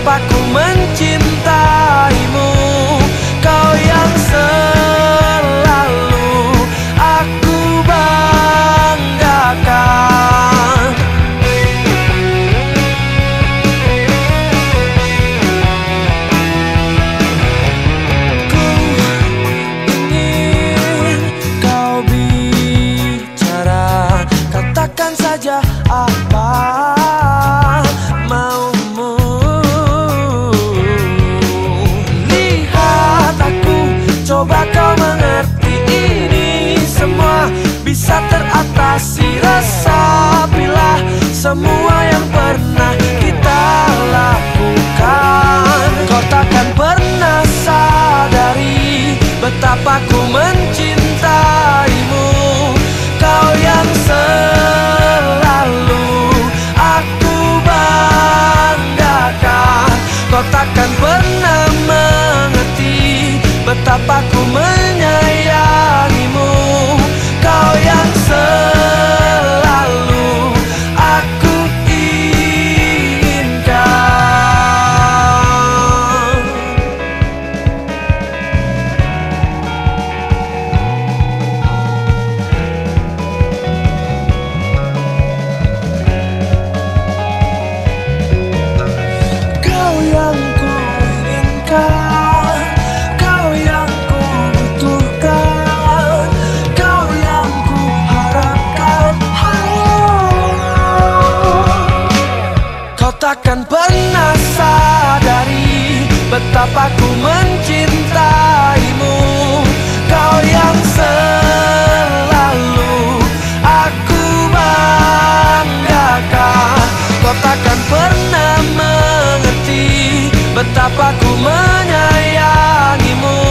capa com takkan pernah sadari betapa ku mencintaimu. Kau yang selalu aku banggakan. Kau takkan pernah mengerti betapa ku menyayangimu.